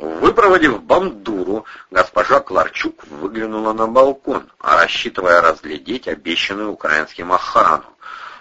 Выпроводив бандуру, госпожа Кларчук выглянула на балкон, рассчитывая разглядеть обещанную украинским охрану.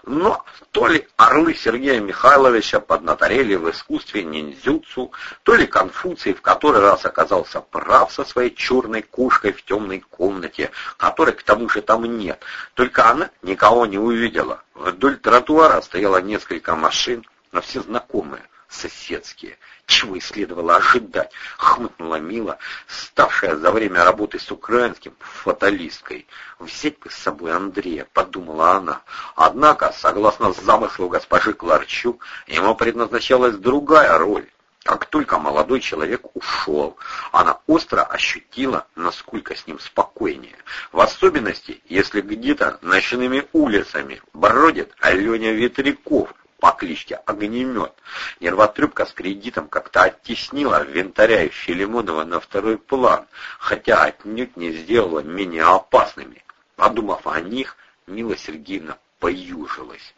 Но то ли орлы Сергея Михайловича поднаторели в искусстве ниндзюцу, то ли Конфуций в который раз оказался прав со своей черной кошкой в темной комнате, которой к тому же там нет. Только она никого не увидела. Вдоль тротуара стояло несколько машин, но все знакомые соседские. Чего и следовало ожидать, хмыкнула Мила, ставшая за время работы с украинским фаталисткой. Взять бы с собой Андрея, подумала она. Однако, согласно замыслу госпожи Кларчук, ему предназначалась другая роль. Как только молодой человек ушел, она остро ощутила, насколько с ним спокойнее. В особенности, если где-то ночными улицами бродит Аленя Ветряков, по кличке Огнемет. Нервотрепка с кредитом как-то оттеснила винтаря и Филимонова на второй план, хотя отнюдь не сделала менее опасными. Подумав о них, Мила Сергеевна поюжилась.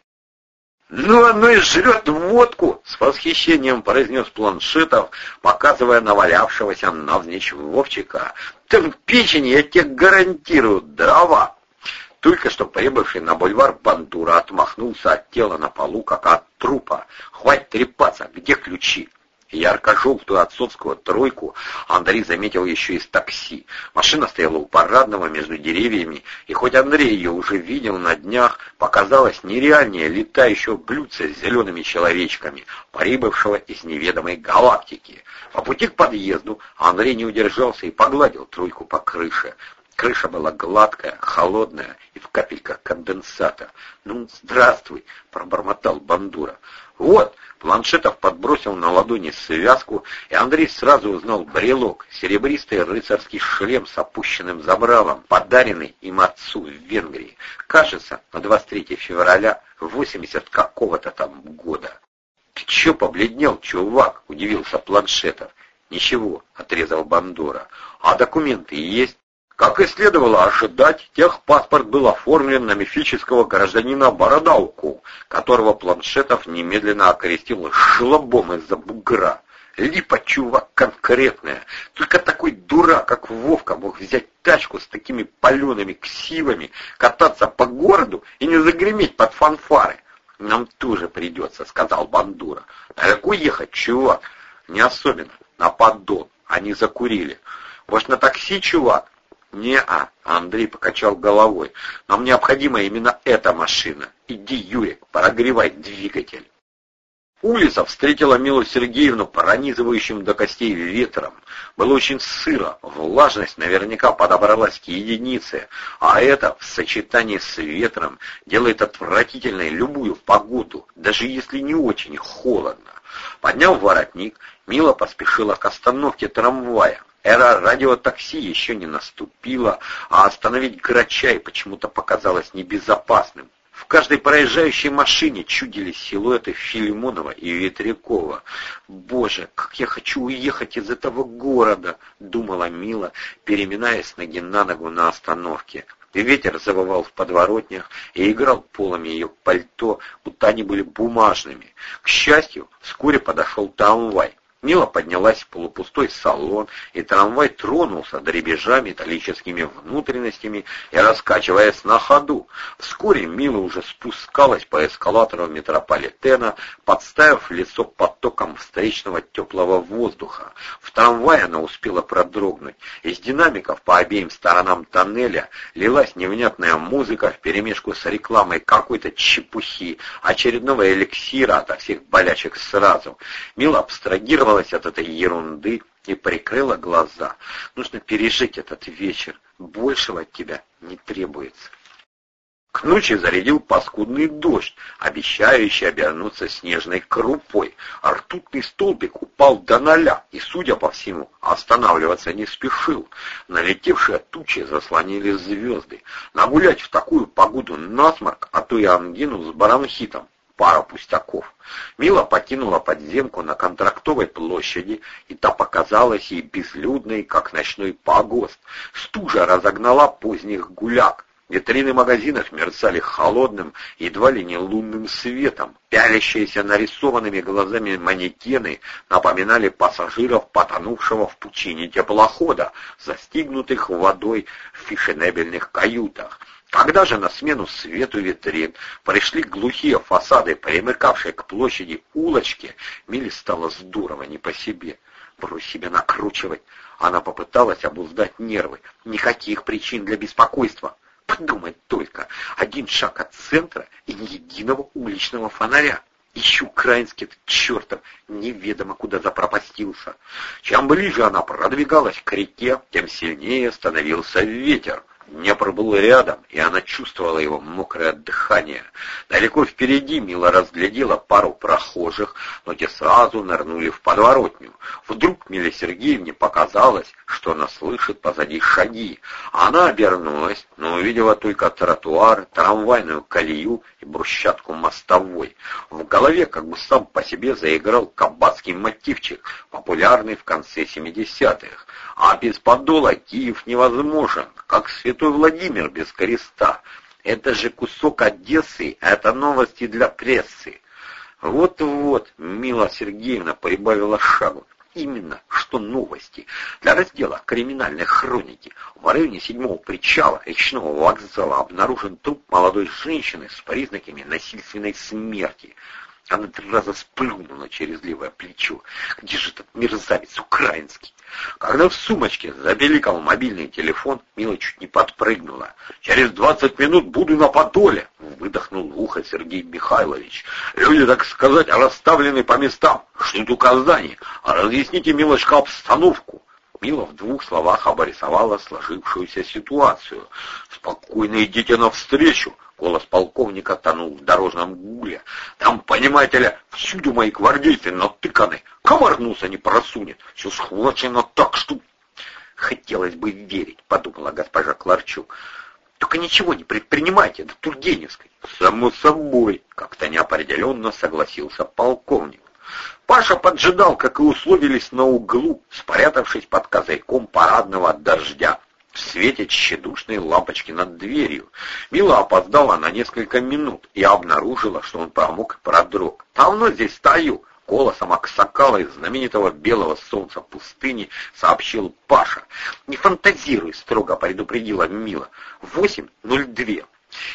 «Ну, оно и жрет водку!» — с восхищением произнес планшетов, показывая навалявшегося навзничь Вовчика. «Там печень, я тебе гарантирую, дрова!» Только что прибывший на бульвар Бандура отмахнулся от тела на полу, как от трупа. «Хватит трепаться! Где ключи?» Ярко-желтую отцовскую тройку Андрей заметил еще из такси. Машина стояла у парадного между деревьями, и хоть Андрей ее уже видел на днях, показалось нереальнее летающего блюдца с зелеными человечками, прибывшего из неведомой галактики. По пути к подъезду Андрей не удержался и погладил тройку по крыше. Крыша была гладкая, холодная и в капельках конденсата. «Ну, здравствуй!» — пробормотал Бандура. «Вот!» — Планшетов подбросил на ладони связку, и Андрей сразу узнал брелок, серебристый рыцарский шлем с опущенным забралом, подаренный им отцу в Венгрии. Кажется, на 23 февраля 80 какого-то там года. «Ты чё побледнел, чувак?» — удивился Планшетов. «Ничего», — отрезал Бандура. «А документы есть?» Как и следовало ожидать, техпаспорт был оформлен на мифического гражданина Бородавку, которого Планшетов немедленно окрестил шлобом из-за бугра. Липа, чувак, конкретная. Только такой дурак, как Вовка, мог взять тачку с такими палеными ксивами, кататься по городу и не загреметь под фанфары. «Нам тоже придется», — сказал Бандура. «Далеко ехать, чувак?» «Не особенно. На поддон. Они закурили. Может, на такси, чувак?» «Не-а», Андрей покачал головой. «Нам необходима именно эта машина. Иди, Юрик, прогревай двигатель». Улица встретила Милу Сергеевну пронизывающим до костей ветром. Было очень сыро, влажность наверняка подобралась к единице, а это в сочетании с ветром делает отвратительной любую погоду, даже если не очень холодно. Подняв воротник, Мила поспешила к остановке трамвая. Эра радиотакси еще не наступила, а остановить Грачай почему-то показалось небезопасным. В каждой проезжающей машине чудились силуэты Филимонова и Ветрякова. «Боже, как я хочу уехать из этого города!» — думала Мила, переминаясь ноги на ногу на остановке. Ветер завывал в подворотнях и играл полами ее пальто, будто они были бумажными. К счастью, вскоре подошел трамвай. Мила поднялась в полупустой салон, и трамвай тронулся, дребезжа металлическими внутренностями и раскачиваясь на ходу. Вскоре Мила уже спускалась по эскалатору метрополитена, подставив лицо потоком встречного теплого воздуха. В трамвае она успела продрогнуть. Из динамиков по обеим сторонам тоннеля лилась невнятная музыка вперемешку с рекламой какой-то чепухи, очередного эликсира ото всех болячек сразу. Мила абстрагировала отказалась от этой ерунды и прикрыла глаза. Нужно пережить этот вечер. Большего от тебя не требуется. К ночи зарядил паскудный дождь, обещающий обернуться снежной крупой. Ртутный столбик упал до ноля и, судя по всему, останавливаться не спешил. Налетевшие тучи заслонили звезды. Нагулять в такую погоду насморк, а то и ангину с бронхитом пара пустяков. Мила покинула подземку на контрактовой площади, и та показалась ей безлюдной, как ночной погост. Стужа разогнала поздних гуляк. Витрины магазинов мерцали холодным, едва ли не лунным светом. Пялящиеся нарисованными глазами манекены напоминали пассажиров, потонувшего в пучине теплохода, застигнутых водой в фешенебельных каютах. Когда же на смену свету витрин пришли глухие фасады, примыкавшие к площади улочки, Миле стало здорово не по себе. Брось себя накручивать. Она попыталась обуздать нервы. Никаких причин для беспокойства. Подумать только, один шаг от центра и ни единого уличного фонаря. Ищу украинский этот чертов, неведомо куда запропастился. Чем ближе она продвигалась к реке, тем сильнее становился ветер. Днепр был рядом, и она чувствовала его мокрое дыхание. Далеко впереди Мила разглядела пару прохожих, но те сразу нырнули в подворотню. Вдруг Миле Сергеевне показалось, что она слышит позади шаги. Она обернулась, но увидела только тротуар, трамвайную колею и брусчатку мостовой. В голове как бы сам по себе заиграл кабацкий мотивчик, популярный в конце 70-х. А без подола Киев невозможен, как святой Владимир без креста. Это же кусок Одессы, а это новости для прессы. Вот-вот, Мила Сергеевна прибавила шагу. Именно, что новости. Для раздела криминальной хроники в районе седьмого причала речного вокзала обнаружен труп молодой женщины с признаками насильственной смерти. Она три раза сплюнула через левое плечо. Где же этот мерзавец украинский? Когда в сумочке забеликал мобильный телефон, Мила чуть не подпрыгнула. «Через двадцать минут буду на Подоле!» — выдохнул в ухо Сергей Михайлович. «Люди, так сказать, расставлены по местам. Ждут указаний. А разъясните, Милочка, обстановку». Мила в двух словах обрисовала сложившуюся ситуацию. «Спокойно идите навстречу. Голос полковника тонул в дорожном гуле. Там, понимаете ли, всюду мои гвардейцы натыканы. Комар носа не просунет. Все схвачено так, что... Хотелось бы верить, подумала госпожа Кларчук. Только ничего не предпринимайте до Тургеневской. Само собой, как-то неопределенно согласился полковник. Паша поджидал, как и условились, на углу, спрятавшись под козырьком парадного дождя в свете тщедушной лампочки над дверью. Мила опоздала на несколько минут и обнаружила, что он промок и продрог. «Давно здесь стою!» Голосом Аксакала из знаменитого белого солнца пустыни сообщил Паша. «Не фантазируй!» — строго предупредила Мила. «Восемь ноль две.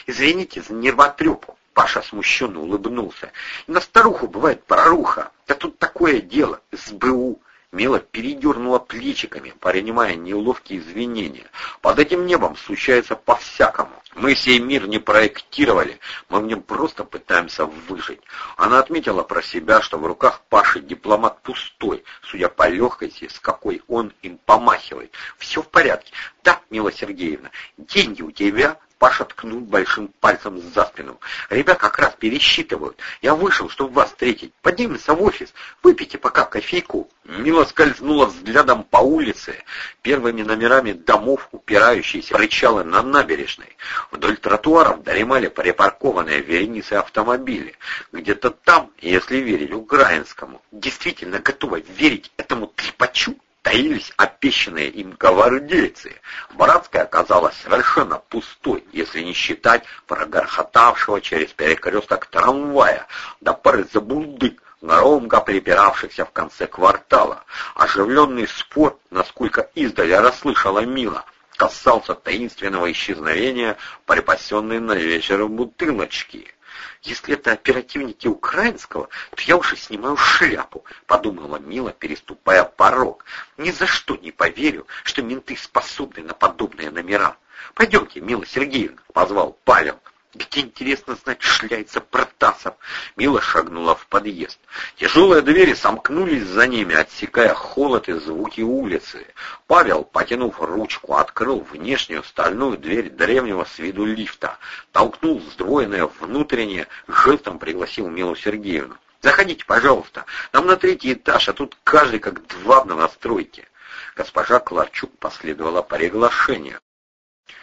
Извините за нервотрепу!» Паша смущенно улыбнулся. «На старуху бывает проруха. Да тут такое дело. СБУ. Мила передернула плечиками, принимая неловкие извинения. Под этим небом случается по-всякому. Мы сей мир не проектировали, мы в нем просто пытаемся выжить. Она отметила про себя, что в руках Паши дипломат пустой, судя по легкости, с какой он им помахивает. Все в порядке. Да, Мила Сергеевна, деньги у тебя, Паша ткнул большим пальцем за спину. «Ребят как раз пересчитывают. Я вышел, чтобы вас встретить. Поднимемся в офис. Выпейте пока кофейку». Мила скользнула взглядом по улице, первыми номерами домов, упирающиеся причалы на набережной. Вдоль тротуаров доремали припаркованные вереницы автомобили. Где-то там, если верить украинскому, действительно готова верить этому трепачу, таились обещанные им гвардейцы. Братская оказалась совершенно пустой, если не считать прогорхотавшего через перекресток трамвая до поры забулдык, громко припиравшихся в конце квартала. Оживленный спор, насколько издали расслышала Мила, касался таинственного исчезновения припасенной на вечер бутылочки. Если это оперативники украинского, то я уже снимаю шляпу, подумала Мила, переступая порог. Ни за что не поверю, что менты способны на подобные номера. Пойдемте, Мила Сергеевна, позвал Павел. Где, интересно знать, шляется Протасов? Мила шагнула в подъезд. Тяжелые двери сомкнулись за ними, отсекая холод и звуки улицы. Павел, потянув ручку, открыл внешнюю стальную дверь древнего с виду лифта, толкнул сдвоенное внутреннее, жестом пригласил Милу Сергеевну. «Заходите, пожалуйста. Нам на третий этаж, а тут каждый как два в новостройке». Госпожа Кларчук последовала по приглашению.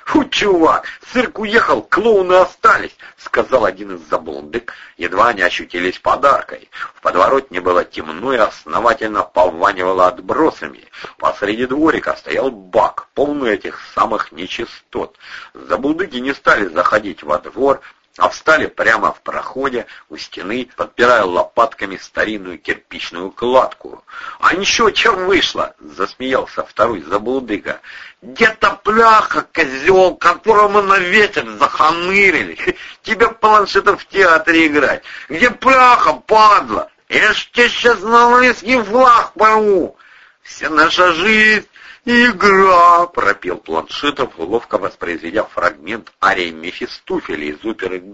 «Фу, чувак, цирк уехал, клоуны остались», — сказал один из заблондык, едва они ощутились подаркой. В подворотне было темно и основательно пованивало отбросами. Посреди дворика стоял бак, полный этих самых нечистот. Заблудыки не стали заходить во двор, а встали прямо в проходе у стены, подпирая лопатками старинную кирпичную кладку. «А ничего, чем вышло?» — засмеялся второй заблудыга. «Где-то пляха, козел, которого мы на ветер заханырили. Тебе планшетом в театре играть. Где пляха, падла? Я ж тебе сейчас на русский флаг порву. Вся наша жизнь «Игра!» — пропел Планшетов, ловко воспроизведя фрагмент арии Мефистофеля из оперы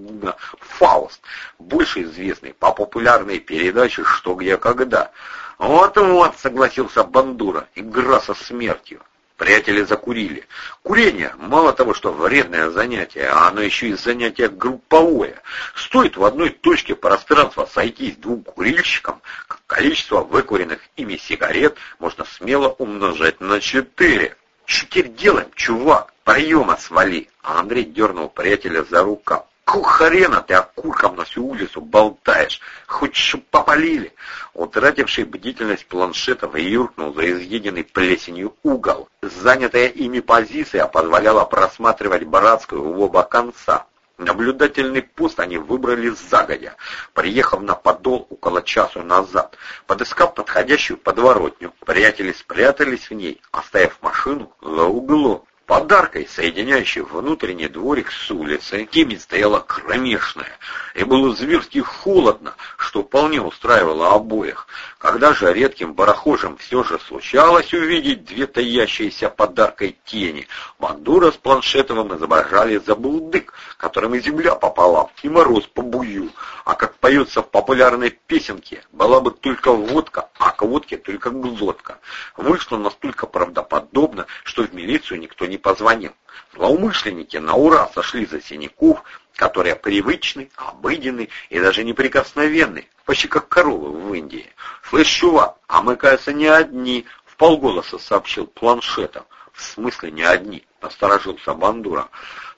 «Фауст», больше известный по популярной передаче «Что, где, когда». «Вот-вот», — согласился Бандура, — «игра со смертью». Приятели закурили. Курение, мало того, что вредное занятие, а оно еще и занятие групповое. Стоит в одной точке пространства сойтись двум курильщикам, количество выкуренных ими сигарет можно смело умножать на четыре. Что теперь делаем, чувак? Приема свали. А Андрей дернул приятеля за рукав. Какого хрена ты окурком на всю улицу болтаешь? Хоть чтоб попалили. Утративший бдительность планшетов юркнул за изъеденный плесенью угол. Занятая ими позиция позволяла просматривать братскую в оба конца. Наблюдательный пост они выбрали загодя, приехав на подол около часу назад. Подыскав подходящую подворотню, приятели спрятались в ней, оставив машину за углом. Подаркой, соединяющей внутренний дворик с улицей, темень стояла кромешная, и было зверски холодно, что вполне устраивало обоих. Когда же редким барахожим все же случалось увидеть две таящиеся подаркой тени, Бандура с Планшетовым изображали забулдык, которым и земля пополам, и мороз по бую. А как поется в популярной песенке, была бы только водка, а к водке только глотка. Вышло настолько правдоподобно, что в милицию никто не позвонил. Злоумышленники на ура сошли за синяков, которые привычны, обыденны и даже неприкосновенны, почти как коровы в Индии. «Слышь, чувак, а мы, кажется, не одни», — в полголоса сообщил планшетом. «В смысле не одни?» — насторожился Бандура.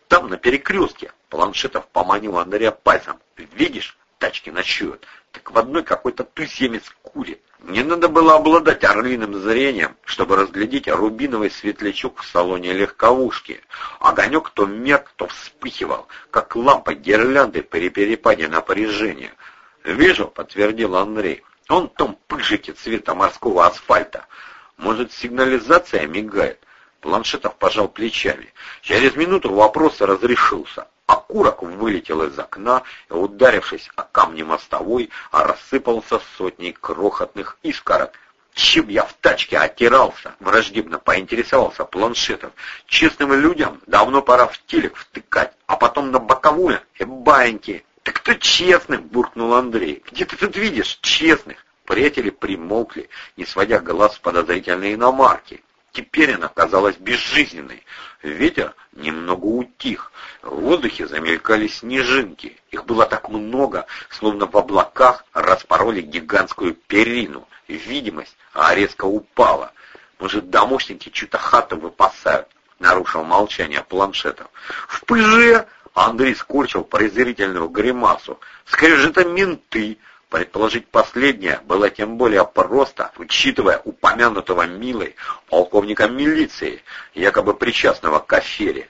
«Там, на перекрестке», — планшетов поманил Андрея пальцем. «Видишь, тачки ночуют. Так в одной какой-то туземец курит. Не надо было обладать орлиным зрением, чтобы разглядеть рубиновый светлячок в салоне легковушки. Огонек то мерк, то вспыхивал, как лампа гирлянды при перепаде напряжения. «Вижу», — подтвердил Андрей. «Он том пыжике цвета морского асфальта. Может, сигнализация мигает?» Планшетов пожал плечами. Через минуту вопрос разрешился. Окурок вылетел из окна ударившись о камни мостовой, рассыпался сотней крохотных искорок. Чем я в тачке отирался? Враждебно поинтересовался планшетов. Честным людям давно пора в телек втыкать, а потом на боковую и баиньки. Так кто честным? буркнул Андрей. Где ты тут видишь честных? Приятели примолкли, не сводя глаз с подозрительной иномарки. Теперь она казалась безжизненной. Ветер немного утих. В воздухе замелькали снежинки. Их было так много, словно в облаках распороли гигантскую перину. Видимость резко упала. Может, домушники чью-то хату выпасают? Нарушил молчание планшетов. В пыже Андрей скорчил презрительную гримасу. Скорее же это менты. Предположить последнее было тем более просто, учитывая упомянутого Милой полковника милиции, якобы причастного к афере.